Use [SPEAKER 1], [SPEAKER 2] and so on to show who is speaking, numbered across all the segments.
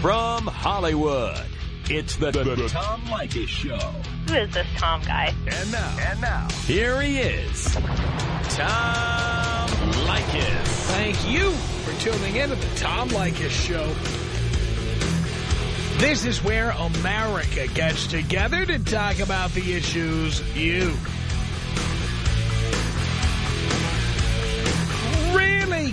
[SPEAKER 1] From Hollywood, it's the, the, the Tom Leykis Show.
[SPEAKER 2] Who is this Tom guy?
[SPEAKER 1] And now, and now, here he is, Tom Leykis.
[SPEAKER 3] Thank you for tuning in to the Tom Leykis Show. This is where America gets together to talk about the issues you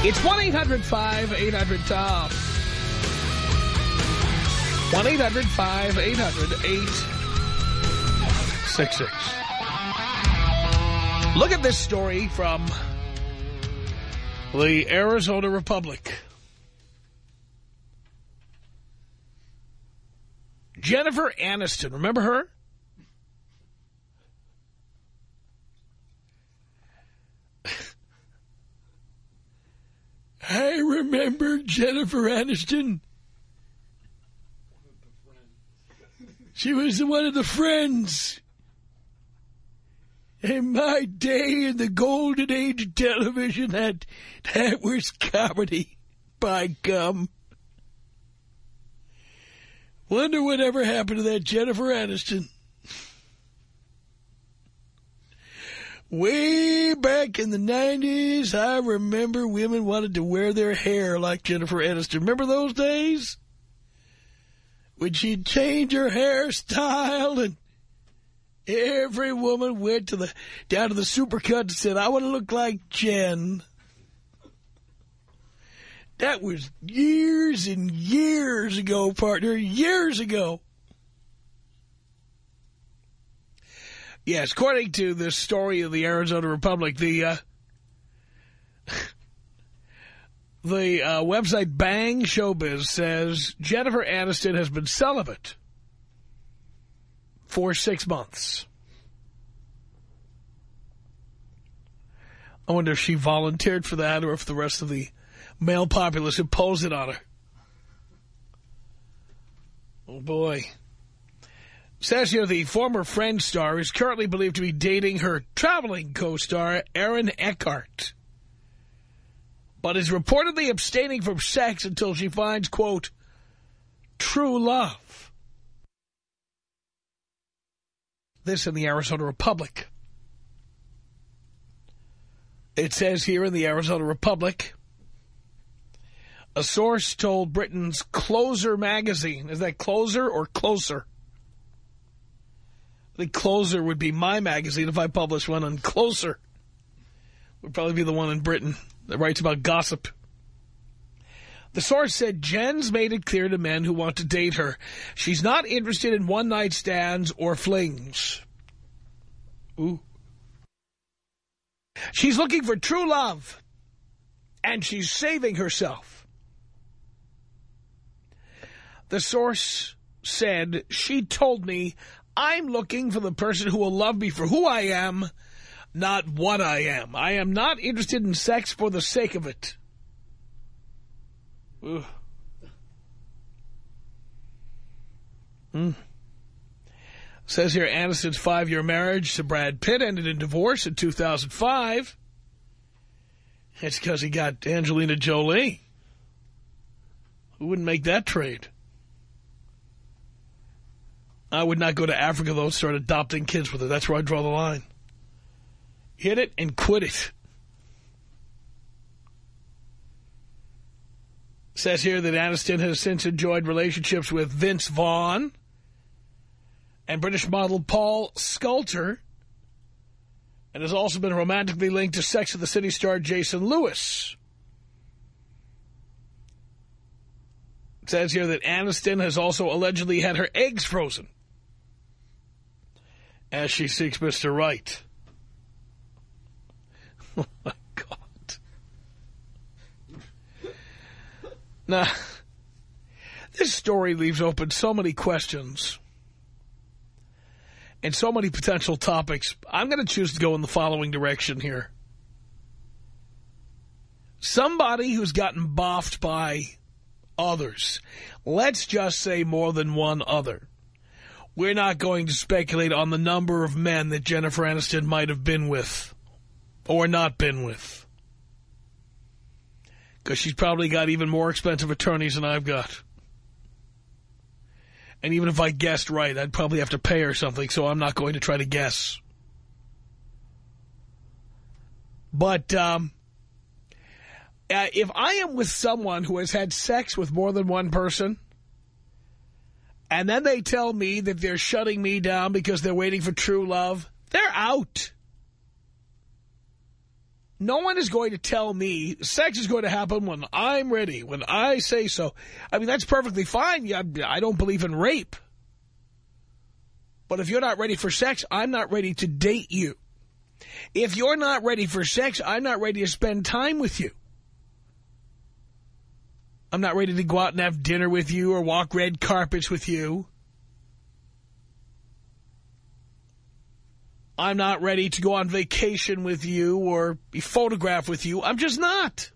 [SPEAKER 3] It's 1-800-5800-TOM. 1-800-5800-866. Look at this story from the Arizona Republic. Jennifer Aniston, remember her? I remember Jennifer Aniston. She was one of the friends. In my day, in the golden age of television, that, that was comedy. By gum. Wonder whatever happened to that Jennifer Aniston. Way back in the 90s, I remember women wanted to wear their hair like Jennifer Aniston. Remember those days? When she'd change her hairstyle and every woman went to the down to the supercut and said, I want to look like Jen. That was years and years ago, partner, years ago. Yes, according to this story of the Arizona Republic, the uh, the uh, website Bang Showbiz says Jennifer Aniston has been celibate for six months. I wonder if she volunteered for that or if the rest of the male populace imposed it on her. Oh, boy. Says here the former Friends star is currently believed to be dating her traveling co-star, Aaron Eckhart. But is reportedly abstaining from sex until she finds, quote, true love. This in the Arizona Republic. It says here in the Arizona Republic, a source told Britain's Closer magazine, is that Closer or Closer? The Closer would be my magazine if I published one on Closer. Would probably be the one in Britain that writes about gossip. The source said Jen's made it clear to men who want to date her. She's not interested in one-night stands or flings. Ooh. She's looking for true love. And she's saving herself. The source said, she told me, I'm looking for the person who will love me for who I am, not what I am. I am not interested in sex for the sake of it. Ugh. Hmm. Says here, Aniston's five-year marriage to Brad Pitt ended in divorce in 2005. It's because he got Angelina Jolie. Who wouldn't make that trade? I would not go to Africa, though, and start adopting kids with her. That's where I draw the line. Hit it and quit it. Says here that Aniston has since enjoyed relationships with Vince Vaughn and British model Paul Sculfor, and has also been romantically linked to Sex of the City star Jason Lewis. Says here that Aniston has also allegedly had her eggs frozen as she seeks Mr. Right. Oh, my God. Now, this story leaves open so many questions. and so many potential topics. I'm going to choose to go in the following direction here. Somebody who's gotten boffed by others. Let's just say more than one other. We're not going to speculate on the number of men that Jennifer Aniston might have been with or not been with. Because she's probably got even more expensive attorneys than I've got. And even if I guessed right, I'd probably have to pay her something, so I'm not going to try to guess. But um, uh, if I am with someone who has had sex with more than one person, and then they tell me that they're shutting me down because they're waiting for true love, they're out. No one is going to tell me sex is going to happen when I'm ready, when I say so. I mean, that's perfectly fine. Yeah, I don't believe in rape. But if you're not ready for sex, I'm not ready to date you. If you're not ready for sex, I'm not ready to spend time with you. I'm not ready to go out and have dinner with you or walk red carpets with you. I'm not ready to go on vacation with you or be photographed with you. I'm just not.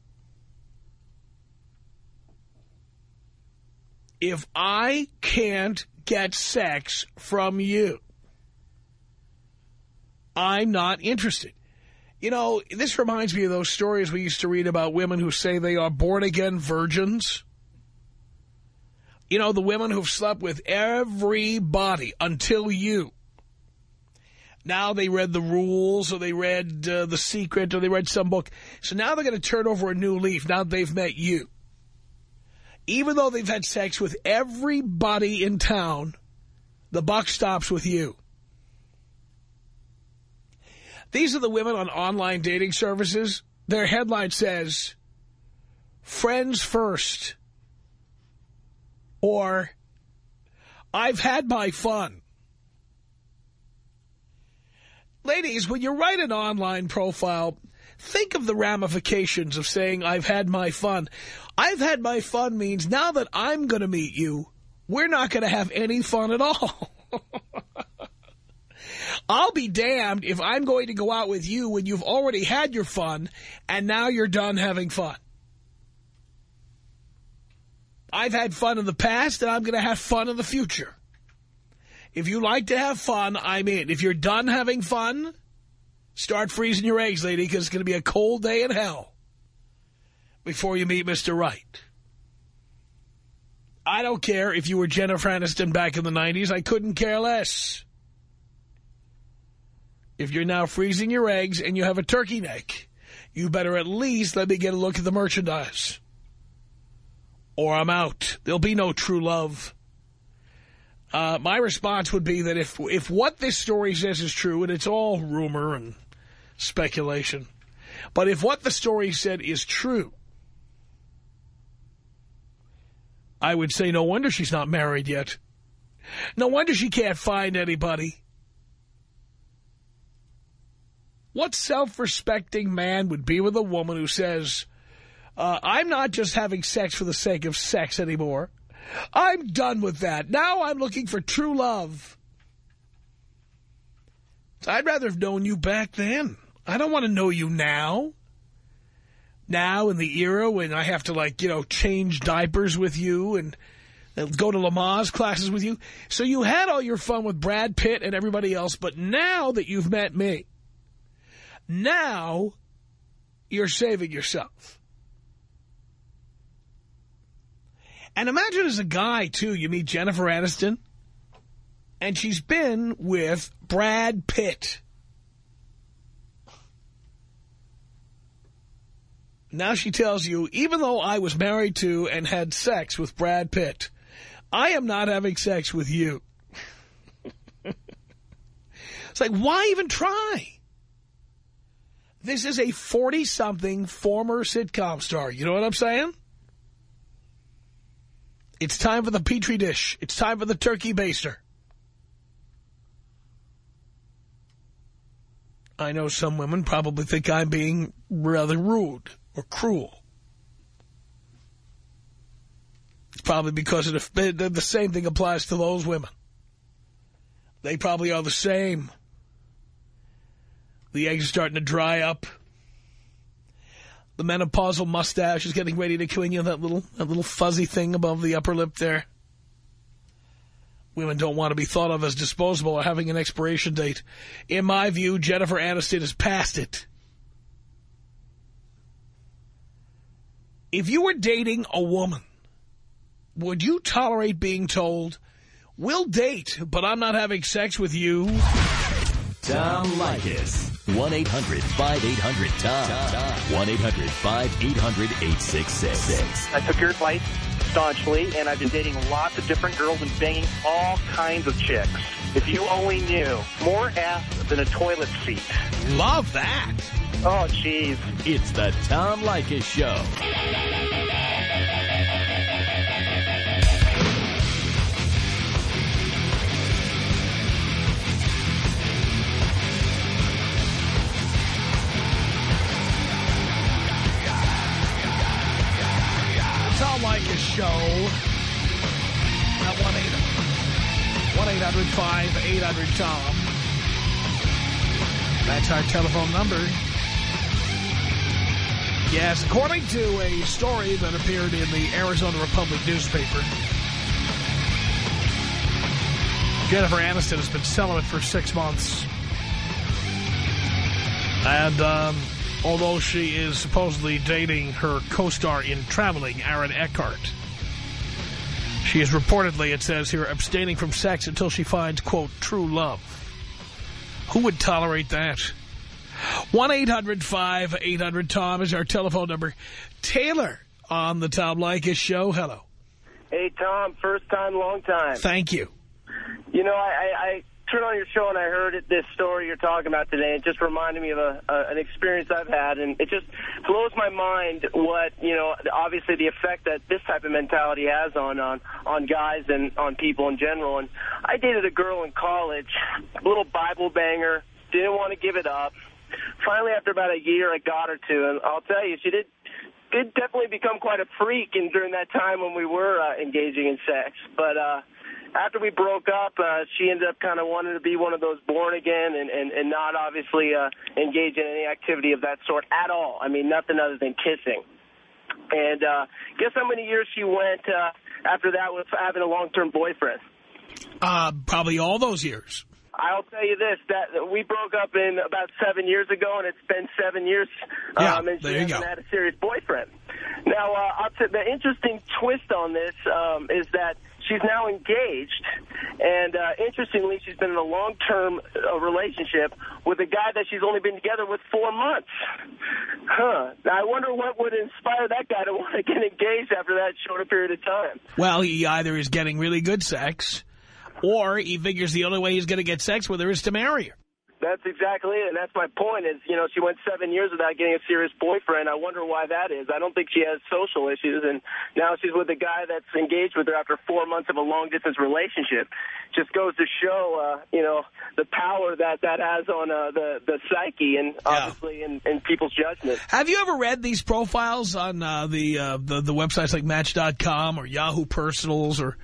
[SPEAKER 3] If I can't get sex from you, I'm not interested. You know, this reminds me of those stories we used to read about women who say they are born-again virgins. You know, the women who've slept with everybody until you. Now they read the rules or they read uh, The Secret or they read some book. So now they're going to turn over a new leaf now they've met you. Even though they've had sex with everybody in town, the buck stops with you. These are the women on online dating services. Their headline says, friends first. Or, I've had my fun. Ladies, when you write an online profile, think of the ramifications of saying, I've had my fun. I've had my fun means now that I'm going to meet you, we're not going to have any fun at all. I'll be damned if I'm going to go out with you when you've already had your fun and now you're done having fun. I've had fun in the past and I'm going to have fun in the future. If you like to have fun, I'm in. If you're done having fun, start freezing your eggs, lady, because it's going to be a cold day in hell before you meet Mr. Right. I don't care if you were Jennifer Aniston back in the 90s. I couldn't care less. If you're now freezing your eggs and you have a turkey neck, you better at least let me get a look at the merchandise. Or I'm out. There'll be no true love. Uh, my response would be that if if what this story says is true, and it's all rumor and speculation, but if what the story said is true, I would say no wonder she's not married yet. No wonder she can't find anybody. What self-respecting man would be with a woman who says, uh, I'm not just having sex for the sake of sex anymore. I'm done with that. Now I'm looking for true love. I'd rather have known you back then. I don't want to know you now. Now in the era when I have to, like, you know, change diapers with you and go to Lamaze classes with you. So you had all your fun with Brad Pitt and everybody else, but now that you've met me, now you're saving yourself. And imagine as a guy, too, you meet Jennifer Aniston, and she's been with Brad Pitt. Now she tells you, even though I was married to and had sex with Brad Pitt, I am not having sex with you. it's like, why even try? This is a 40-something former sitcom star. You know what I'm saying? It's time for the Petri dish. It's time for the turkey baster. I know some women probably think I'm being rather rude or cruel. It's probably because the same thing applies to those women. They probably are the same. The eggs are starting to dry up. The menopausal mustache is getting ready to kill you. That little, that little fuzzy thing above the upper lip there. Women don't want to be thought of as disposable or having an expiration date. In my view, Jennifer Aniston has passed it. If you were dating a woman, would you tolerate being told, we'll date, but I'm not having sex with you?
[SPEAKER 1] Tom Leykis. 1-800-5800-TOM. 1-800-5800-866.
[SPEAKER 4] I took your advice staunchly, and I've been dating lots of different girls and banging all kinds of chicks. If you only knew, more ass than a toilet seat.
[SPEAKER 3] Love that.
[SPEAKER 4] Oh, jeez.
[SPEAKER 1] It's the Tom Leykis Show.
[SPEAKER 3] 1-800-5800-TOM. That's our telephone number. Yes, according to a story that appeared in the Arizona Republic newspaper, Jennifer Aniston has been celibate for six months. And, um, although she is supposedly dating her co-star in Traveling, Aaron Eckhart. She is reportedly, it says here, abstaining from sex until she finds, quote, true love. Who would tolerate that? 1-800-5800-TOM is our telephone number. Taylor on the Tom Leykis show. Hello.
[SPEAKER 4] Hey, Tom, first time, long time.
[SPEAKER 3] Thank you.
[SPEAKER 4] You know, I, I, I turned on your show and I heard it, this story you're talking about today. It just reminded me of a, a, an experience I've had, and it just blows my mind what, you know, obviously the effect that this type of mentality has on, on, on guys and on people in general. And I dated a girl in college, a little Bible banger, didn't want to give it up. Finally, after about a year, I got her to, and I'll tell you, she did did definitely become quite a freak and during that time when we were uh, engaging in sex. But uh, after we broke up, uh, she ended up kind of wanting to be one of those born again and, and, and not obviously uh, engage in any activity of that sort at all. I mean, nothing other than kissing. And uh, guess how many years she went uh, after that with having a long-term boyfriend?
[SPEAKER 3] Uh, probably all those years.
[SPEAKER 4] I'll tell you this, that we broke up in about seven years ago, and it's been seven years,
[SPEAKER 3] Yeah,
[SPEAKER 4] um, and she hasn't
[SPEAKER 3] go.
[SPEAKER 4] had a serious boyfriend. Now, uh, I'll the interesting twist on this um, is that she's now engaged, and uh, interestingly, she's been in a long-term uh, relationship with a guy that she's only been together with four months. Huh. Now, I wonder what would inspire that guy to want to get engaged after that shorter period of time.
[SPEAKER 3] Well, he either is getting really good sex, or he figures the only way he's going to get sex with her is to marry her.
[SPEAKER 4] That's exactly it, and that's my point. Is you know she went seven years without getting a serious boyfriend. I wonder why that is. I don't think she has social issues, and now she's with a guy that's engaged with her after four months of a long distance relationship. Just goes to show, uh, you know, the power that that has on uh, the the psyche and obviously in, in people's judgment.
[SPEAKER 3] Have you ever read these profiles on uh, the, uh, the the websites like Match.com or Yahoo Personals or,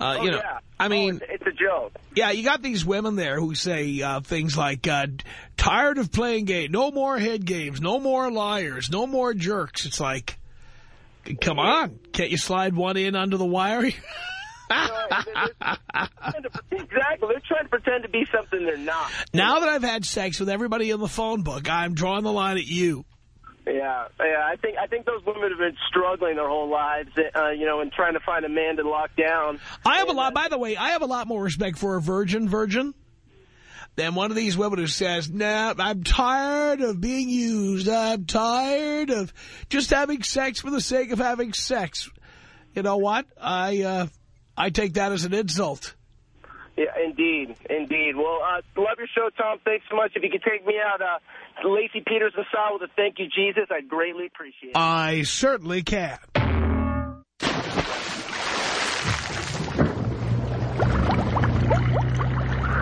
[SPEAKER 3] uh,
[SPEAKER 4] Oh,
[SPEAKER 3] you know,
[SPEAKER 4] yeah.
[SPEAKER 3] I
[SPEAKER 4] Oh,
[SPEAKER 3] mean,
[SPEAKER 4] it's, it's a joke.
[SPEAKER 3] yeah, you got these women there who say uh, things like, uh, tired of playing game, no more head games, no more liars, no more jerks. It's like, come on, can't you slide one in under the wire?
[SPEAKER 4] exactly. They're trying to pretend to be something they're not.
[SPEAKER 3] now that I've had sex with everybody in the phone book, I'm drawing the line at you.
[SPEAKER 4] Yeah, yeah. I think I think those women have been struggling their whole lives, uh, you know, and trying to find a man to lock down.
[SPEAKER 3] I have a lot, by the way, I have a lot more respect for a virgin virgin than one of these women who says, nah, I'm tired of being used. I'm tired of just having sex for the sake of having sex. You know what? I, uh, I take that as an insult.
[SPEAKER 4] Yeah, indeed, indeed. Well, uh, love your show, Tom. Thanks so much. If you could take me out, uh, Laci Peterson style with a thank you, Jesus, I'd greatly appreciate it.
[SPEAKER 3] I certainly can.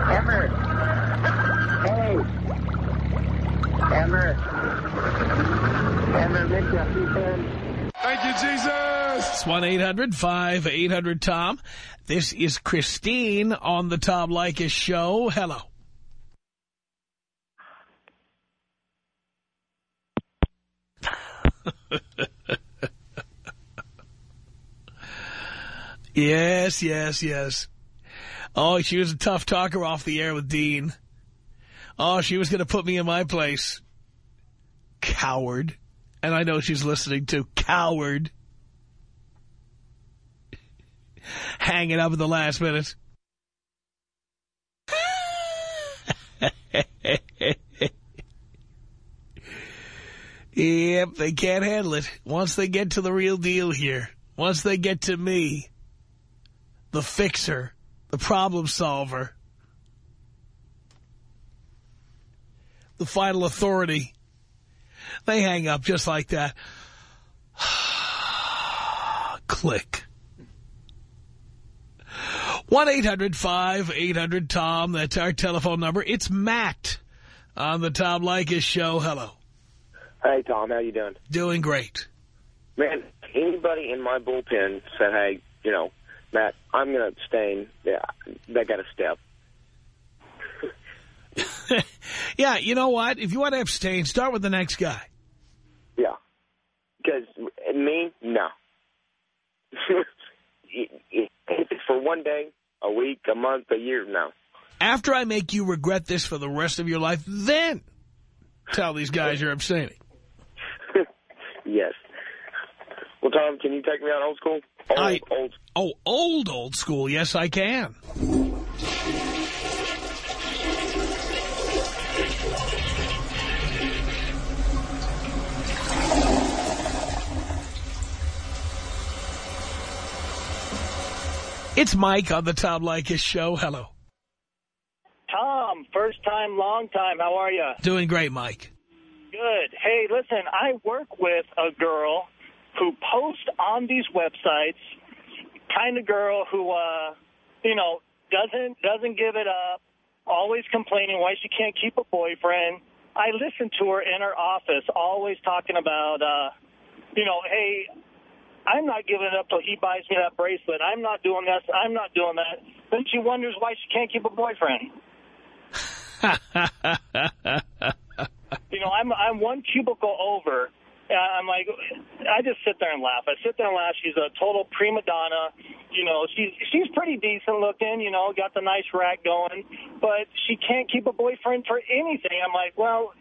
[SPEAKER 5] Emmer. Hey. Emmer. Emmer, miss you. See you soon.
[SPEAKER 6] Thank you, Jesus.
[SPEAKER 3] It's 1-800-5800-TOM. This is Christine on the Tom Leykis show. Hello. yes, yes, yes. Oh, she was a tough talker off the air with Dean. Oh, she was going to put me in my place. Coward. And I know she's listening to Coward. Hanging up at the last minute. yep, they can't handle it. Once they get to the real deal here, once they get to me, the fixer, the problem solver, the final authority, they hang up just like that. Click. 1-800-5800-TOM. That's our telephone number. It's Matt on the Tom Leykis show. Hello.
[SPEAKER 6] Hey, Tom. How you doing?
[SPEAKER 3] Doing great.
[SPEAKER 6] Man, anybody in my bullpen said, hey, you know, Matt, I'm going to abstain. Yeah, they got a step.
[SPEAKER 3] yeah, you know what? If you want to abstain, start with the next guy.
[SPEAKER 6] Yeah. Because me, no. if it's for one day, a week, a month, a year, now.
[SPEAKER 3] After I make you regret this for the rest of your life, then tell these guys you're abstaining.
[SPEAKER 6] yes. Well, Tom, can you take me out old school? Old,
[SPEAKER 3] I,
[SPEAKER 6] old.
[SPEAKER 3] Oh, old, old school. Yes, I can. It's Mike on the Tom Leykis show. Hello.
[SPEAKER 7] Tom, first time, long time. How are you?
[SPEAKER 3] Doing great, Mike.
[SPEAKER 7] Good. Hey, listen, I work with a girl who posts on these websites, kind of girl who, uh, you know, doesn't doesn't give it up, always complaining why she can't keep a boyfriend. I listen to her in her office, always talking about, uh, you know, hey, I'm not giving it up till he buys me that bracelet. I'm not doing this. I'm not doing that. Then she wonders why she can't keep a boyfriend. you know, I'm I'm one cubicle over. Uh, I'm like, I just sit there and laugh. I sit there and laugh. She's a total prima donna. You know, she's she's pretty decent looking. You know, got the nice rack going, but she can't keep a boyfriend for anything. I'm like, well,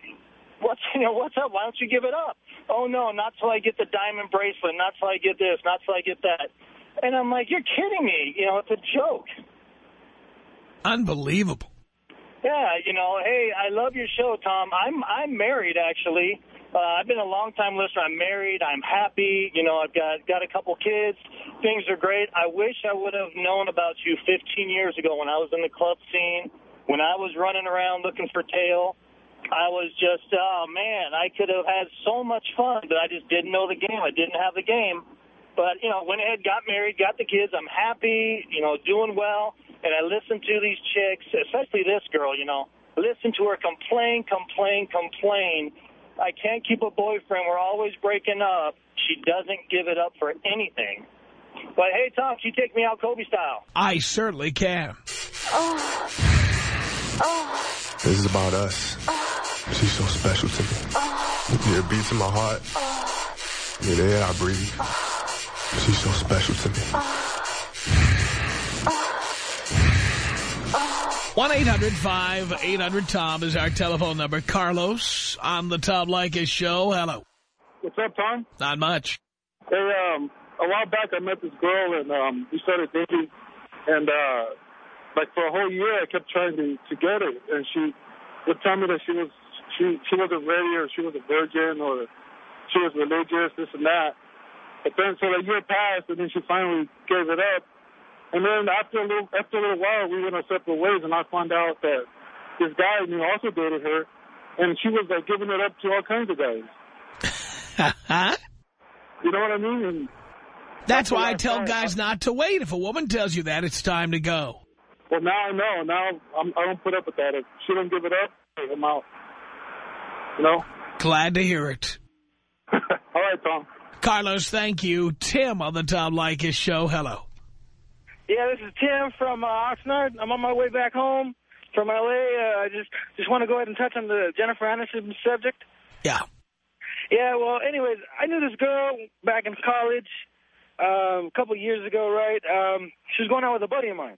[SPEAKER 7] what's you know what's up? Why don't you give it up? Oh no, not till I get the diamond bracelet. Not till I get this. Not till I get that. And I'm like, you're kidding me. You know, it's a joke.
[SPEAKER 3] Unbelievable.
[SPEAKER 7] Yeah, you know, hey, I love your show, Tom. I'm I'm married actually. Uh, I've been a long time listener. I'm married. I'm happy. You know, I've got got a couple kids. Things are great. I wish I would have known about you 15 years ago when I was in the club scene, when I was running around looking for tail. I was just, oh man, I could have had so much fun, but I just didn't know the game. I didn't have the game. But, you know, went ahead, got married, got the kids. I'm happy, you know, doing well. And I listen to these chicks, especially this girl, you know, listen to her complain, complain, complain. I can't keep a boyfriend. We're always breaking up. She doesn't give it up for anything. But, hey, Tom, can you take me out Kobe style?
[SPEAKER 3] I certainly can.
[SPEAKER 8] Oh. Oh.
[SPEAKER 9] This is about us. Oh. She's so special to me. Yeah, it beats in my heart. Yeah, the air I breathe. She's so special to me.
[SPEAKER 3] 1-800-5800-TOM is our telephone number. Carlos on the Tom Leykis show. Hello.
[SPEAKER 10] What's up, Tom?
[SPEAKER 3] Not much.
[SPEAKER 10] Hey, um, a while back I met this girl and um, we started dating, and uh, like for a whole year I kept trying to to get her, and she would tell me that she was she she wasn't ready or she was a virgin or she was religious, this and that. But then so the year passed, and then she finally gave it up. And then after a little after a little while, we went our separate ways, and I found out that this guy you also dated her, and she was like giving it up to all kinds of guys. you know what I mean? And
[SPEAKER 3] That's why I tell guys not to wait. If a woman tells you that, it's time to go.
[SPEAKER 10] Well, now I know. Now I'm, I don't put up with that. If she don't give it up, I'm out. You know?
[SPEAKER 3] Glad to hear it.
[SPEAKER 10] All right, Tom.
[SPEAKER 3] Carlos, thank you. Tim on the Tom Leykis show. Hello.
[SPEAKER 11] Yeah, this is Tim from uh, Oxnard. I'm on my way back home from L.A. Uh, I just just want to go ahead and touch on the Jennifer Aniston subject.
[SPEAKER 3] Yeah.
[SPEAKER 11] Yeah, well, anyways, I knew this girl back in college um, a couple years ago, right? Um, she was going out with a buddy of mine.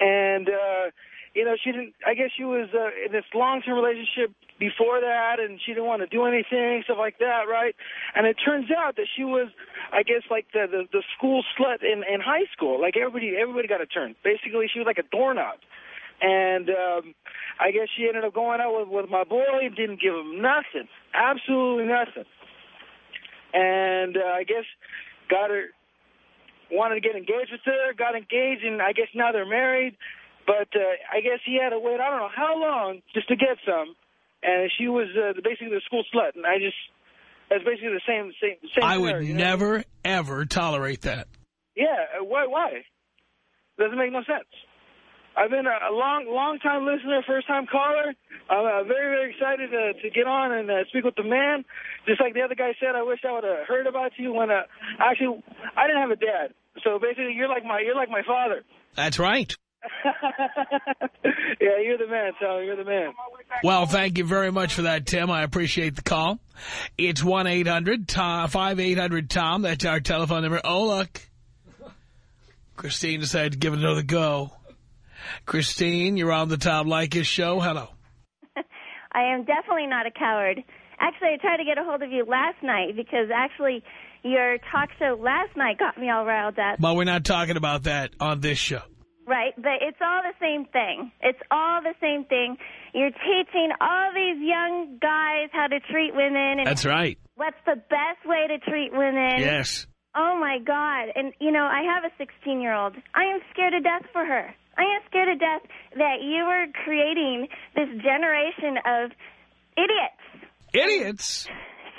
[SPEAKER 11] And, uh, you know, she didn't, I guess she was uh, in this long-term relationship before that, and she didn't want to do anything, stuff like that, right? And it turns out that she was, I guess, like the the, the school slut in, in high school. Like everybody, everybody got a turn. Basically, she was like a doorknob. And um, I guess she ended up going out with, with my boy, and didn't give him nothing, absolutely nothing. And uh, I guess got her, wanted to get engaged with her, got engaged, and I guess now they're married. But uh, I guess he had to wait, I don't know how long, just to get some. And she was uh, basically the school slut. And I just, that's basically the same same, same
[SPEAKER 3] I would
[SPEAKER 11] you know?
[SPEAKER 3] never, ever tolerate that.
[SPEAKER 11] Yeah, uh, why? Why? Doesn't make no sense. I've been a, a long, long time listener, first time caller. I'm uh, very, very excited to, to get on and uh, speak with the man. Just like the other guy said, I wish I would have heard about you when. Uh, actually, I didn't have a dad, so basically, you're like my, you're like my father.
[SPEAKER 3] That's right.
[SPEAKER 11] yeah, you're the man, Tom. You're the man.
[SPEAKER 3] Well, thank you very much for that, Tim. I appreciate the call. It's 1-800-5800-TOM. That's our telephone number. Oh, look. Christine decided to give it another go. Christine, you're on the Tom Leykis show. Hello.
[SPEAKER 12] I am definitely not a coward. Actually, I tried to get a hold of you last night because actually your talk show last night got me all riled up.
[SPEAKER 3] But we're not talking about that on this show.
[SPEAKER 12] Right, but it's all the same thing. It's all the same thing. You're teaching all these young guys how to treat women. And
[SPEAKER 3] That's right.
[SPEAKER 12] What's the best way to treat women?
[SPEAKER 3] Yes.
[SPEAKER 12] Oh, my God. And, you know, I have a 16-year-old. I am scared to death for her. I am scared to death that you are creating this generation of idiots.
[SPEAKER 3] Idiots?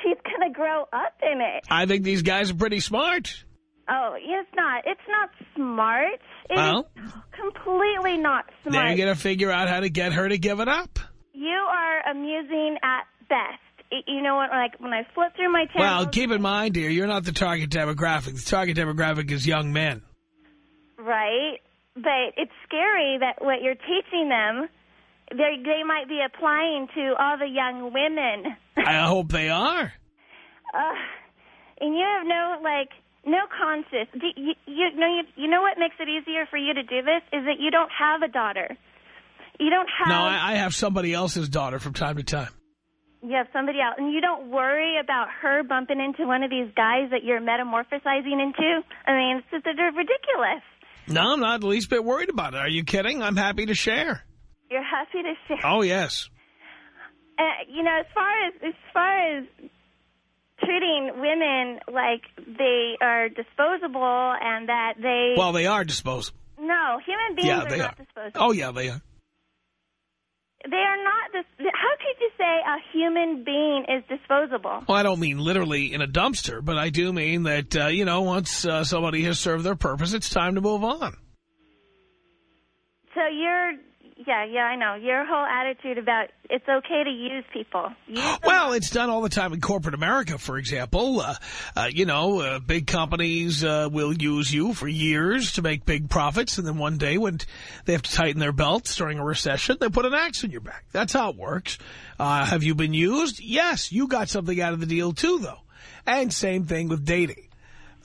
[SPEAKER 12] She's going to grow up in it.
[SPEAKER 3] I think these guys are pretty smart.
[SPEAKER 12] Oh, it's not. It's not smart. It
[SPEAKER 3] Well?
[SPEAKER 12] is completely not smart.
[SPEAKER 3] going to figure out how to get her to give it up.
[SPEAKER 12] You are amusing at best. You know what? Like when I flip through my channels,
[SPEAKER 3] Well, keep in mind, dear, you're not the target demographic. The target demographic is young men.
[SPEAKER 12] right? But it's scary that what you're teaching them, they they might be applying to all the young women.
[SPEAKER 3] I hope they are.
[SPEAKER 12] Uh, and you have no like no conscience. Do you, you know you, you know what makes it easier for you to do this is that you don't have a daughter. You don't have.
[SPEAKER 3] No, I, I have somebody else's daughter from time to time.
[SPEAKER 12] You have somebody else, and you don't worry about her bumping into one of these guys that you're metamorphosizing into. I mean, it's just, they're ridiculous.
[SPEAKER 3] No, I'm not the least bit worried about it. Are you kidding? I'm happy to share.
[SPEAKER 12] You're happy to share.
[SPEAKER 3] Oh, yes.
[SPEAKER 12] Uh, you know, as far as as far as treating women like they are disposable and that they
[SPEAKER 3] Well, they are disposable.
[SPEAKER 12] no human beings
[SPEAKER 3] Yeah,
[SPEAKER 12] are not
[SPEAKER 3] are.
[SPEAKER 12] disposable.
[SPEAKER 3] Oh, yeah, they are.
[SPEAKER 12] They are not. Dis- How could you say a human being is disposable?
[SPEAKER 3] Well, I don't mean literally in a dumpster, but I do mean that, uh, you know, once uh, somebody has served their purpose, it's time to move on.
[SPEAKER 12] So you're, yeah, yeah, I know. Your whole attitude about it's okay to use people. Use.
[SPEAKER 3] Well, it's done all the time in corporate America, for example. Uh, uh, you know, uh, big companies uh, will use you for years to make big profits, and then one day when they have to tighten their belts during a recession, they put an axe in your back. That's how it works. Uh, have you been used? Yes, you got something out of the deal, too, though. And same thing with dating.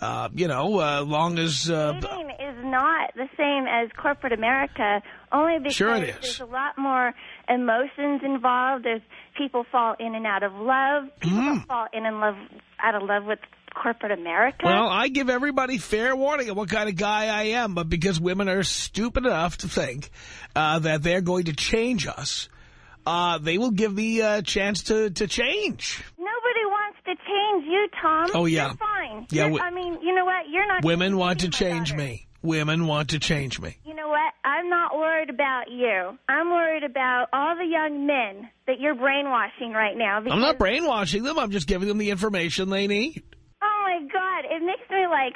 [SPEAKER 3] Uh, you know, uh, long as... Uh,
[SPEAKER 12] Dating is not the same as corporate America, only because
[SPEAKER 3] Sure it is.
[SPEAKER 12] there's a lot more emotions involved. There's people fall in and out of love. People
[SPEAKER 3] Mm.
[SPEAKER 12] fall in and love out of love with corporate America.
[SPEAKER 3] Well, I give everybody fair warning of what kind of guy I am, but because women are stupid enough to think uh, that they're going to change us, uh, they will give me a chance to, to change.
[SPEAKER 12] Nobody wants to change you, Tom.
[SPEAKER 3] Oh, yeah.
[SPEAKER 12] You're fine.
[SPEAKER 3] Yeah,
[SPEAKER 12] I mean, you know what? You're not.
[SPEAKER 3] Women want to change
[SPEAKER 12] daughter.
[SPEAKER 3] me. Women want to change me.
[SPEAKER 12] You know what? I'm not worried about you. I'm worried about all the young men that you're brainwashing right now.
[SPEAKER 3] I'm not brainwashing them. I'm just giving them the information they need.
[SPEAKER 12] Oh my God! It makes me like,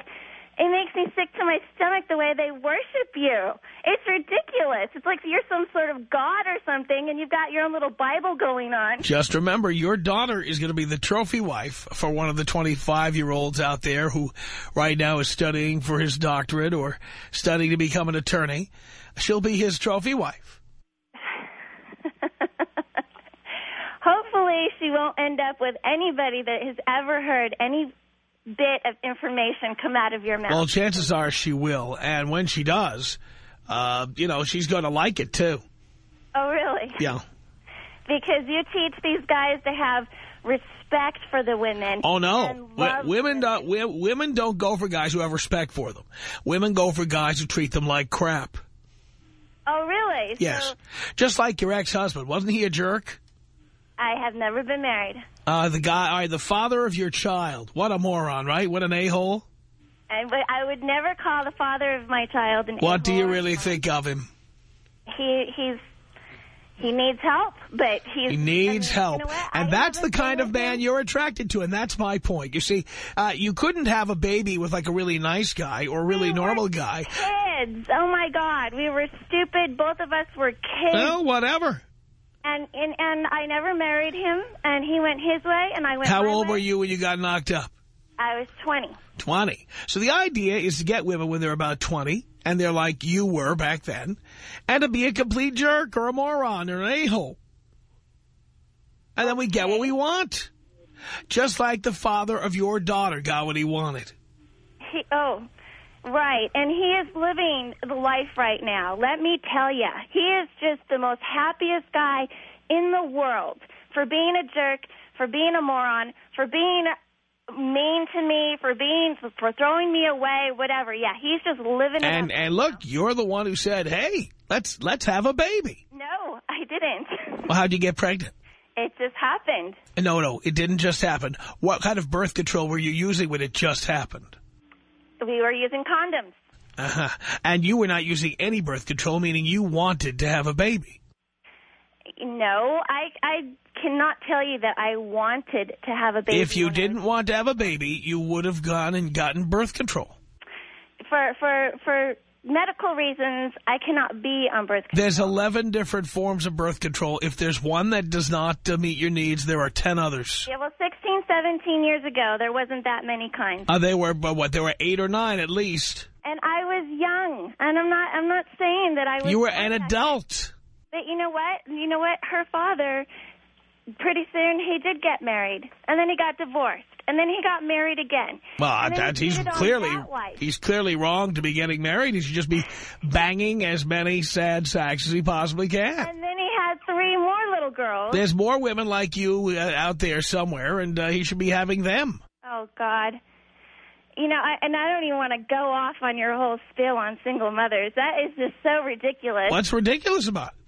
[SPEAKER 12] it makes me sick to my stomach the way they worship you. It's ridiculous. It's like you're some sort of god or something, and you've got your own little Bible going on.
[SPEAKER 3] Just remember, your daughter is going to be the trophy wife for one of the 25-year-olds out there who right now is studying for his doctorate or studying to become an attorney. She'll be his trophy wife.
[SPEAKER 12] Hopefully she won't end up with anybody that has ever heard any bit of information come out of your mouth.
[SPEAKER 3] Well, chances are she will. And when she does, uh, you know, she's going to like it, too.
[SPEAKER 12] Oh, really?
[SPEAKER 3] Yeah.
[SPEAKER 12] Because you teach these guys to have respect for the women.
[SPEAKER 3] Oh, no. women, don't, women don't go for guys who have respect for them. Women go for guys who treat them like crap.
[SPEAKER 12] Oh, really?
[SPEAKER 3] Yes.
[SPEAKER 12] So
[SPEAKER 3] Just like your ex-husband. Wasn't he a jerk?
[SPEAKER 12] I have never been married.
[SPEAKER 3] Uh, the guy, all right, the father of your child. What a moron, right? What an a-hole.
[SPEAKER 12] I would, I would never call the father of my child an
[SPEAKER 3] What do you really think of him?
[SPEAKER 12] He he's he needs help, but he's
[SPEAKER 3] He needs
[SPEAKER 12] I mean,
[SPEAKER 3] help.
[SPEAKER 12] You know
[SPEAKER 3] and
[SPEAKER 12] I
[SPEAKER 3] that's the kind of man
[SPEAKER 12] him.
[SPEAKER 3] you're attracted to, and that's my point. You see, uh, you couldn't have a baby with like a really nice guy or a really
[SPEAKER 12] We
[SPEAKER 3] normal guy.
[SPEAKER 12] Kids. Oh my God, we were stupid. Both of us were kids.
[SPEAKER 3] Well, whatever.
[SPEAKER 12] And, and and I never married him, and he went his way, and I went
[SPEAKER 3] How old
[SPEAKER 12] way.
[SPEAKER 3] were you when you got knocked up?
[SPEAKER 12] I was 20.
[SPEAKER 3] 20. So the idea is to get women when they're about 20, and they're like you were back then, and to be a complete jerk or a moron or an a-hole. And then we get what we want. Just like the father of your daughter got what he wanted.
[SPEAKER 12] He, oh, right. And he is living the life right now. Let me tell you, he is just the most happiest guy in the world for being a jerk, for being a moron, for being mean to me, for being for throwing me away, whatever. Yeah, he's just living it
[SPEAKER 3] And and look, you're the one who said, "Hey, let's let's have a baby."
[SPEAKER 12] No, I didn't.
[SPEAKER 3] Well, how'd you get pregnant?
[SPEAKER 12] It just happened.
[SPEAKER 3] No, no, it didn't just happen. What kind of birth control were you using when it just happened?
[SPEAKER 12] We were using condoms.
[SPEAKER 3] Uh-huh. And you were not using any birth control, meaning you wanted to have a baby.
[SPEAKER 12] No, I I cannot tell you that I wanted to have a baby.
[SPEAKER 3] If you didn't want to have a baby, you would have gone and gotten birth control.
[SPEAKER 12] for for for medical reasons, I cannot be on birth control.
[SPEAKER 3] There's 11 different forms of birth control. If there's one that does not uh, meet your needs, there are 10 others.
[SPEAKER 12] Yeah, well, 16, 17 years ago, there wasn't that many kinds.
[SPEAKER 3] Uh, they were, but what, there were eight or nine at least.
[SPEAKER 12] And I was young, and I'm not I'm not saying that I was
[SPEAKER 3] You were an adult.
[SPEAKER 12] But you know what? You know what? Her father, pretty soon, he did get married, and then he got divorced, and then he got married again.
[SPEAKER 3] Well, that,
[SPEAKER 12] he
[SPEAKER 3] he's clearly he's clearly wrong to be getting married. He should just be banging as many sad sacks as he possibly can.
[SPEAKER 12] And then he had three more little girls.
[SPEAKER 3] There's more women like you uh, out there somewhere, and uh, he should be having them.
[SPEAKER 12] Oh God. You know, I, and I don't even want to go off on your whole spiel on single mothers. That is just so ridiculous.
[SPEAKER 3] What's ridiculous about it?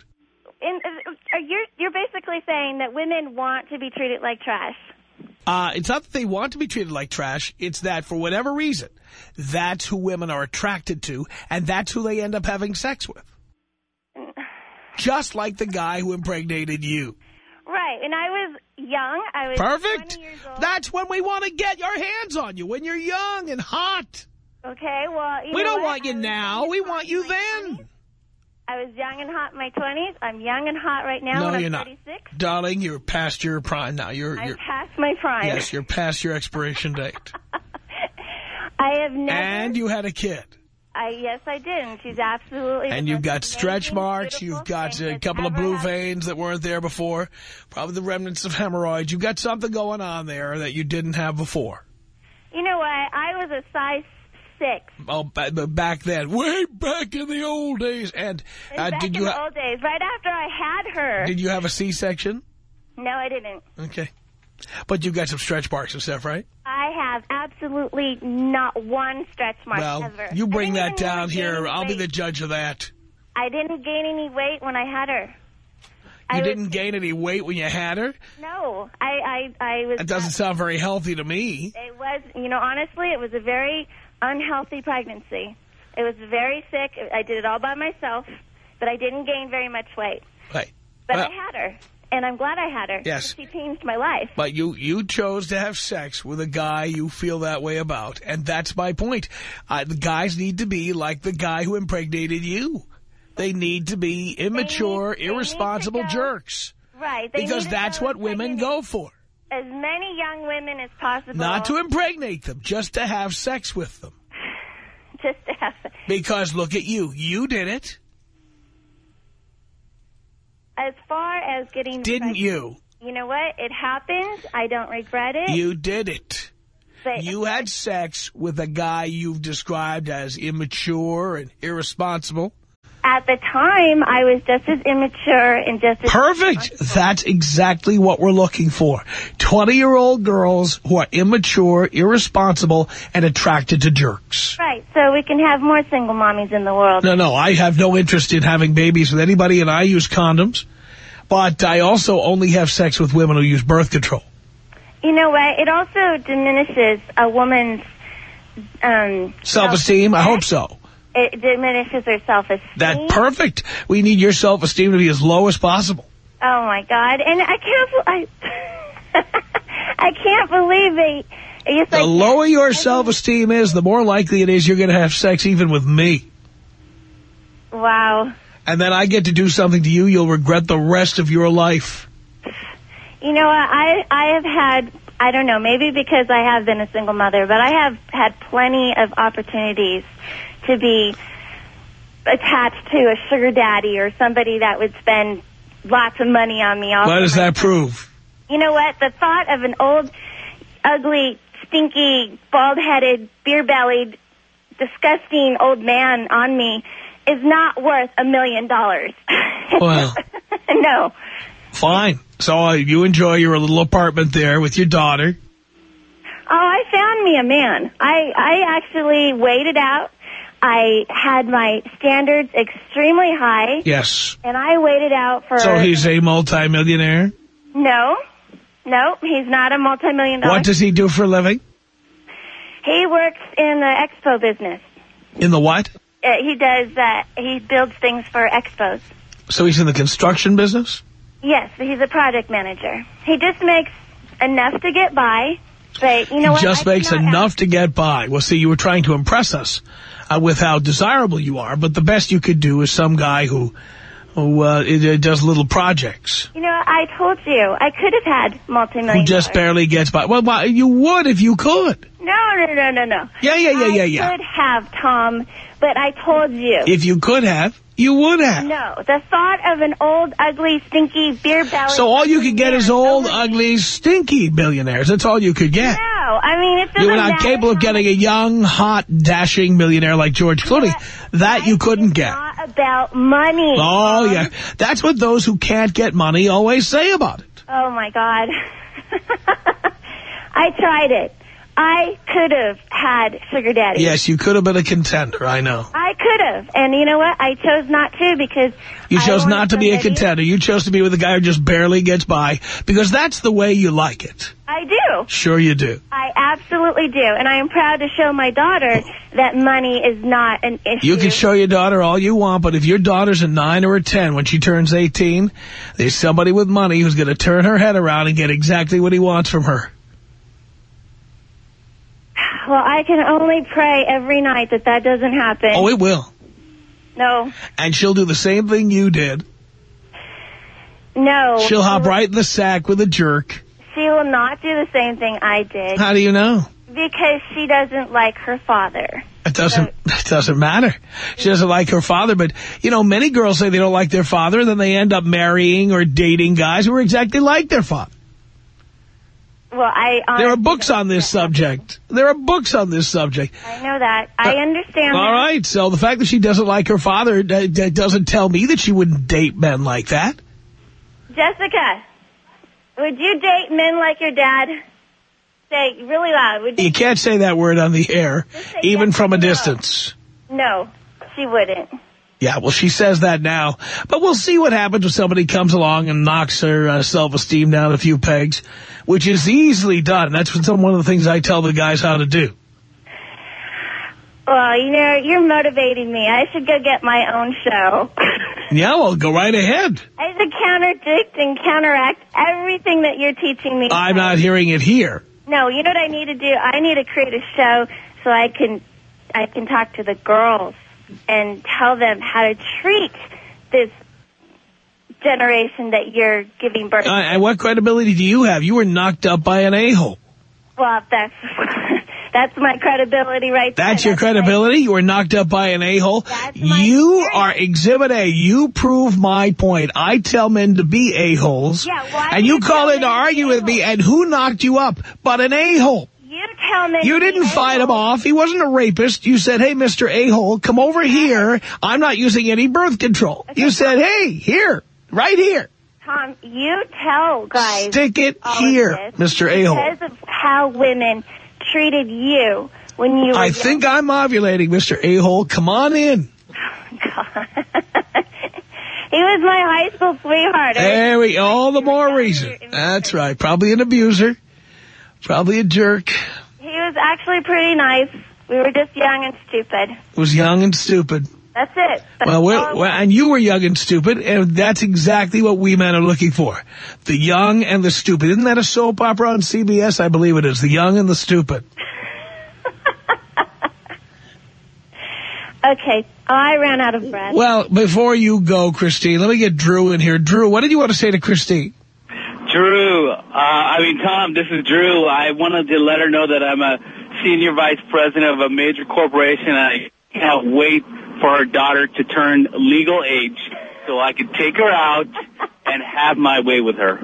[SPEAKER 12] And, uh, are you you're basically saying that women want to be treated like trash.
[SPEAKER 3] Uh, it's not that they want to be treated like trash. It's that for whatever reason, that's who women are attracted to, and that's who they end up having sex with. Just like the guy who impregnated you.
[SPEAKER 12] Right. And I was young. I was
[SPEAKER 3] Perfect.
[SPEAKER 12] 20 years old.
[SPEAKER 3] That's when we want to get your hands on you, when you're young and hot.
[SPEAKER 12] Okay. Well,
[SPEAKER 3] we don't
[SPEAKER 12] what?
[SPEAKER 3] want you now. We want you then.
[SPEAKER 12] 20s. I was young and hot in my 20s. I'm young and hot right now.
[SPEAKER 3] no, you're not.
[SPEAKER 12] 36.
[SPEAKER 3] Darling, you're past your prime now. You're,
[SPEAKER 12] I'm
[SPEAKER 3] you're
[SPEAKER 12] past my prime.
[SPEAKER 3] Yes, you're past your expiration date.
[SPEAKER 12] I have never.
[SPEAKER 3] and you had a kid.
[SPEAKER 12] I yes, I did, and she's absolutely.
[SPEAKER 3] And you've got stretch marks. You've got a couple of blue
[SPEAKER 12] happened.
[SPEAKER 3] veins that weren't there before. Probably the remnants of hemorrhoids. You've got something going on there that you didn't have before.
[SPEAKER 12] You know what? I was a size six.
[SPEAKER 3] Oh, back then, way back in the old days. And uh, did
[SPEAKER 12] in
[SPEAKER 3] you
[SPEAKER 12] the old days, right after I had her.
[SPEAKER 3] did you have a C-section?
[SPEAKER 12] no, I didn't.
[SPEAKER 3] Okay, but you got some stretch marks and stuff, right?
[SPEAKER 12] I have absolutely not one stretch mark
[SPEAKER 3] well,
[SPEAKER 12] ever.
[SPEAKER 3] you bring that down here. I'll be the judge of that.
[SPEAKER 12] I didn't gain any weight when I had her.
[SPEAKER 3] You
[SPEAKER 12] I
[SPEAKER 3] didn't gain any weight when you had her.
[SPEAKER 12] No, I, I, I was.
[SPEAKER 3] That doesn't sound very healthy to me.
[SPEAKER 12] It was, you know, honestly, it was a very unhealthy pregnancy. It was very sick. I did it all by myself, but I didn't gain very much weight.
[SPEAKER 3] Right.
[SPEAKER 12] But
[SPEAKER 3] Well-
[SPEAKER 12] I had her, and I'm glad I had her.
[SPEAKER 3] Yes.
[SPEAKER 12] She changed my life.
[SPEAKER 3] But you, you chose to have sex with a guy you feel that way about. And that's my point. Uh, the guys need to be like the guy who impregnated you. They need to be immature,
[SPEAKER 12] need- to
[SPEAKER 3] irresponsible jerks.
[SPEAKER 12] Right. They
[SPEAKER 3] Because that's what women go for.
[SPEAKER 12] As many young women as possible.
[SPEAKER 3] Not to impregnate them, just to have sex with them.
[SPEAKER 12] Just to have...
[SPEAKER 3] Because look at you. You did it.
[SPEAKER 12] As far as getting...
[SPEAKER 3] Didn't
[SPEAKER 12] pregnant,
[SPEAKER 3] you?
[SPEAKER 12] You know what? It happens. I don't regret it.
[SPEAKER 3] You did it.
[SPEAKER 12] but
[SPEAKER 3] You had sex with a guy you've described as immature and irresponsible.
[SPEAKER 12] At the time, I was just as immature and just as...
[SPEAKER 3] Perfect. That's exactly what we're looking for. 20-year-old girls who are immature, irresponsible, and attracted to jerks.
[SPEAKER 12] Right, so we can have more single mommies in the world.
[SPEAKER 3] No, no, I have no interest in having babies with anybody, and I use condoms. But I also only have sex with women who use birth control.
[SPEAKER 12] You know what? It also diminishes a woman's... Um,
[SPEAKER 3] Self-esteem? I hope so.
[SPEAKER 12] It diminishes her self-esteem.
[SPEAKER 3] That's perfect. We need your self-esteem to be as low as possible.
[SPEAKER 12] Oh my God! And I can't. I I can't believe they. It's
[SPEAKER 3] The
[SPEAKER 12] like
[SPEAKER 3] lower your self-esteem is, the more likely it is you're going to have sex even with me.
[SPEAKER 12] wow.
[SPEAKER 3] And then I get to do something to you you'll regret the rest of your life.
[SPEAKER 12] You know? I I have had. I don't know. Maybe because I have been a single mother, but I have had plenty of opportunities to be attached to a sugar daddy or somebody that would spend lots of money on me. all
[SPEAKER 3] What does that prove?
[SPEAKER 12] You know what? The thought of an old, ugly, stinky, bald-headed, beer-bellied, disgusting old man on me is not worth a million dollars.
[SPEAKER 3] Well,
[SPEAKER 12] no.
[SPEAKER 3] fine. So uh, you enjoy your little apartment there with your daughter.
[SPEAKER 12] Oh, I found me a man. I I actually waited out. I had my standards extremely high,
[SPEAKER 3] Yes.
[SPEAKER 12] and I waited out for.
[SPEAKER 3] So he's a multimillionaire.
[SPEAKER 12] no, no, he's not a multi-million dollar.
[SPEAKER 3] What does he do for a living?
[SPEAKER 12] he works in the expo business.
[SPEAKER 3] In the what?
[SPEAKER 12] Uh, he does. Uh, he builds things for expos.
[SPEAKER 3] So he's in the construction business?
[SPEAKER 12] Yes, he's a project manager. He just makes enough to get by, but you know what?
[SPEAKER 3] just
[SPEAKER 12] I
[SPEAKER 3] makes enough to get by. Well, see, you were trying to impress us uh, with how desirable you are, but the best you could do is some guy who who uh, does little projects,
[SPEAKER 12] You know, I told you I could have had multi-million.
[SPEAKER 3] who just
[SPEAKER 12] dollars.
[SPEAKER 3] barely gets by. Well, why, you would if you could.
[SPEAKER 12] No, no, no, no, no.
[SPEAKER 3] Yeah, yeah, yeah, yeah, yeah.
[SPEAKER 12] I could have, Tom, but I told you.
[SPEAKER 3] If you could have, you would have.
[SPEAKER 12] no, the thought of an old, ugly, stinky, beer belly.
[SPEAKER 3] So all you could get is old, ugly, stinky billionaires. That's all you could get.
[SPEAKER 12] No, I mean doesn't
[SPEAKER 3] You were not capable of getting a young, hot, dashing millionaire like George Clooney. That you couldn't get.
[SPEAKER 12] Not about money.
[SPEAKER 3] Oh, yeah. That's what those who can't get money always say about it.
[SPEAKER 12] Oh my God. I tried it. I could have had sugar daddy.
[SPEAKER 3] Yes, you could have been a contender, I know.
[SPEAKER 12] I could have. And you know what? I chose not to because
[SPEAKER 3] You chose not to be a contender. You chose to be with a guy who just barely gets by because that's the way you like it.
[SPEAKER 12] I do.
[SPEAKER 3] Sure you do.
[SPEAKER 12] I absolutely do. And I am proud to show my daughter that money is not an issue.
[SPEAKER 3] You can show your daughter all you want, but if your daughter's a 9 or a 10 when she turns 18, there's somebody with money who's going to turn her head around and get exactly what he wants from her.
[SPEAKER 12] Well, I can only pray every night that that doesn't happen.
[SPEAKER 3] Oh, it will.
[SPEAKER 12] no.
[SPEAKER 3] And she'll do the same thing you did.
[SPEAKER 12] No.
[SPEAKER 3] She'll hop
[SPEAKER 12] she
[SPEAKER 3] right in the sack with a jerk.
[SPEAKER 12] She will not do the same thing I did.
[SPEAKER 3] How do you know?
[SPEAKER 12] Because she doesn't like her father.
[SPEAKER 3] It doesn't, it doesn't matter. She doesn't like her father, but, you know, many girls say they don't like their father, and then they end up marrying or dating guys who are exactly like their father.
[SPEAKER 12] Well, I um,
[SPEAKER 3] There are books on this subject. There are books on this subject.
[SPEAKER 12] I know that. I uh, understand
[SPEAKER 3] All
[SPEAKER 12] that.
[SPEAKER 3] right, so the fact that she doesn't like her father doesn't tell me that she wouldn't date men like that.
[SPEAKER 12] Jessica, would you date men like your dad? Say really loud. Would you?
[SPEAKER 3] You can't say that word on the air, even from a distance.
[SPEAKER 12] No, she wouldn't.
[SPEAKER 3] Yeah, well, she says that now. But we'll see what happens when somebody comes along and knocks her uh, self-esteem down a few pegs, which is easily done. That's some, one of the things I tell the guys how to do.
[SPEAKER 12] Well, you know, you're motivating me. I should go get my own show.
[SPEAKER 3] Yeah, well, go right ahead.
[SPEAKER 12] I should contradict and counteract everything that you're teaching me.
[SPEAKER 3] I'm not hearing it here.
[SPEAKER 12] No, you know what I need to do? I need to create a show so I can, I can talk to the girls. And tell them how to treat this generation that you're giving birth
[SPEAKER 3] Uh,
[SPEAKER 12] to.
[SPEAKER 3] and what credibility do you have? You were knocked up by an a-hole.
[SPEAKER 12] Well, that's that's my credibility right there.
[SPEAKER 3] That's your credibility? You were knocked up by an a-hole? You are Exhibit A. You prove my point. I tell men to be a-holes.
[SPEAKER 12] Yeah, why
[SPEAKER 3] and you
[SPEAKER 12] you
[SPEAKER 3] call in to argue with me, and who knocked you up but an a-hole?
[SPEAKER 12] You tell me.
[SPEAKER 3] You didn't fight him off. He wasn't a rapist. You said, hey, Mr. A-hole, come over here. I'm not using any birth control. You said, hey, here, right here.
[SPEAKER 12] Tom, you tell guys.
[SPEAKER 3] Stick it here, Mr. A-hole.
[SPEAKER 12] Because of how women treated you when you were
[SPEAKER 3] I
[SPEAKER 12] young.
[SPEAKER 3] think I'm ovulating, Mr. A-hole. Come on in. God.
[SPEAKER 12] He was my high school sweetheart.
[SPEAKER 3] There we all the more reason. That's right. Probably an abuser. Probably a jerk.
[SPEAKER 12] He was actually pretty nice. We were just young and stupid.
[SPEAKER 3] Was young and stupid.
[SPEAKER 12] That's it. That's
[SPEAKER 3] Well, well, and you were young and stupid, and that's exactly what we men are looking for. The young and the stupid. Isn't that a soap opera on CBS? I believe it is. The young and the stupid.
[SPEAKER 12] Okay, I ran out of breath.
[SPEAKER 3] Well, before you go, Christine, let me get Drew in here. Drew, what did you want to say to Christine?
[SPEAKER 13] Drew, uh, I mean, Tom, this is Drew. I wanted to let her know that I'm a senior vice president of a major corporation. And I can't wait for her daughter to turn legal age so I can take her out and have my way with her.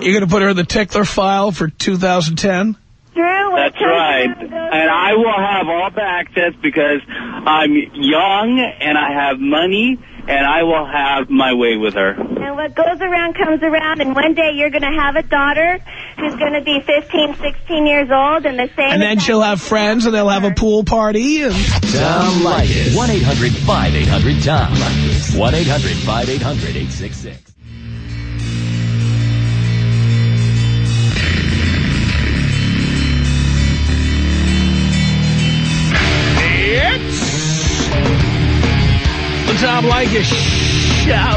[SPEAKER 3] You're going to put her in the tickler file for 2010?
[SPEAKER 12] Drew,
[SPEAKER 13] That's right. And I will have all the access because I'm young and I have money and I will have my way with her.
[SPEAKER 12] And what goes around comes around, and one day you're going to have a daughter who's going to be 15, 16 years old, and the same.
[SPEAKER 3] And then she'll have friends, and they'll have a pool party. And
[SPEAKER 1] Tom Leykis. 1-800-5800-TOM. 1-800-5800-866.
[SPEAKER 3] It's the Tom Leykis Show.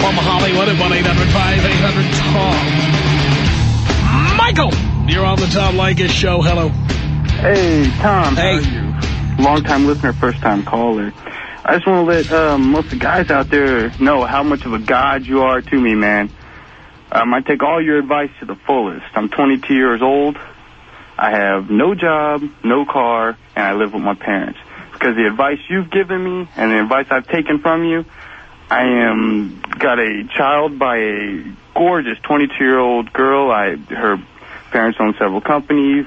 [SPEAKER 3] From Hollywood at 1-800-5800-TOM. Michael, you're on the Tom Leykis Show. Hello.
[SPEAKER 14] Hey, Tom.
[SPEAKER 3] Hey.
[SPEAKER 14] How are you? Long-time listener, first-time caller. I just want to let um, most of the guys out there know how much of a god you are to me, man. Um, I take all your advice to the fullest. I'm 22 years old. I have no job, no car, and I live with my parents. Because the advice you've given me and the advice I've taken from you, I am got a child by a gorgeous 22-year-old girl. I her parents own several companies.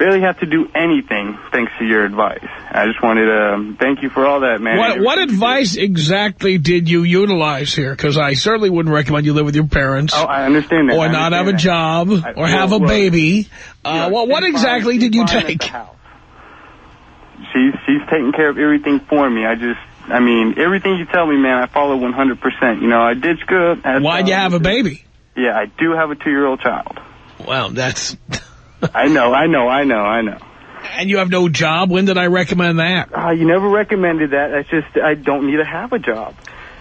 [SPEAKER 14] Barely have to do anything thanks to your advice. I just wanted to um, thank you for all that, man.
[SPEAKER 3] What, what advice exactly did you utilize here? Because I certainly wouldn't recommend you live with your parents.
[SPEAKER 14] Oh, I understand that.
[SPEAKER 3] Or
[SPEAKER 14] I
[SPEAKER 3] not have a job.
[SPEAKER 14] that.
[SPEAKER 3] or
[SPEAKER 14] I-
[SPEAKER 3] have a
[SPEAKER 14] well, well,
[SPEAKER 3] baby. Uh, well, what exactly
[SPEAKER 14] fine-
[SPEAKER 3] did you
[SPEAKER 14] she's fine at
[SPEAKER 3] take?
[SPEAKER 14] She's she's taking care of everything for me. I just, I mean, everything you tell me, man, I follow 100%. You know, I did good.
[SPEAKER 3] Why'd you
[SPEAKER 14] um,
[SPEAKER 3] have a baby?
[SPEAKER 14] Yeah, I do have a two-year-old child.
[SPEAKER 3] Well, that's...
[SPEAKER 14] I know, I know, I know, I know.
[SPEAKER 3] And you have no job? When did I recommend that?
[SPEAKER 14] Uh, you never recommended that. That's just I don't need to have a job.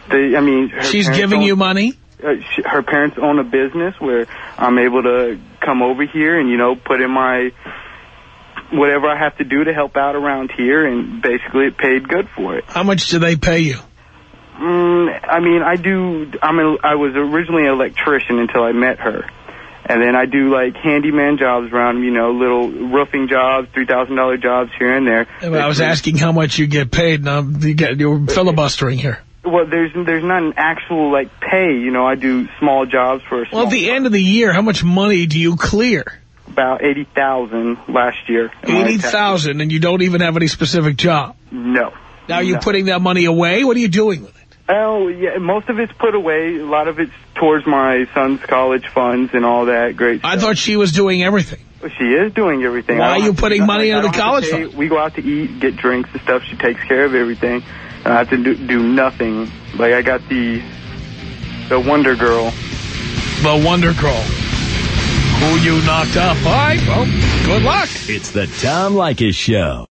[SPEAKER 14] They, I mean,
[SPEAKER 3] She's giving you money?
[SPEAKER 14] Uh, she, her parents own a business where I'm able to come over here and you know put in my whatever I have to do to help out around here, and basically it paid good for it.
[SPEAKER 3] How much do they pay you?
[SPEAKER 14] Mm, I mean, I do. I'm a, I was originally an electrician until I met her. And then I do like handyman jobs around, you know, little roofing jobs, three thousand dollar jobs here and there.
[SPEAKER 3] I was asking how much you get paid. Now you get, you're filibustering here.
[SPEAKER 14] Well, there's there's not an actual like pay. You know, I do small jobs for a small,
[SPEAKER 3] Well, at the end of the year, how much money do you clear?
[SPEAKER 14] About eighty thousand last year. in my
[SPEAKER 3] Eighty
[SPEAKER 14] tax-
[SPEAKER 3] thousand, and you don't even have any specific job.
[SPEAKER 14] No.
[SPEAKER 3] Now you
[SPEAKER 14] No.
[SPEAKER 3] putting that money away? What are you doing with it?
[SPEAKER 14] Oh, yeah, most of it's put away. A lot of it's towards my son's college funds and all that great stuff.
[SPEAKER 3] I thought she was doing everything.
[SPEAKER 14] She is doing everything.
[SPEAKER 3] Why are you putting money into the college
[SPEAKER 14] pay-
[SPEAKER 3] fund?
[SPEAKER 14] We go out to eat, get drinks and stuff. She takes care of everything. And I have to do, do nothing. Like I got the the Wonder Girl.
[SPEAKER 3] The Wonder Girl. Who you knocked up. Right, well, good luck.
[SPEAKER 1] It's the Tom Leykis Show.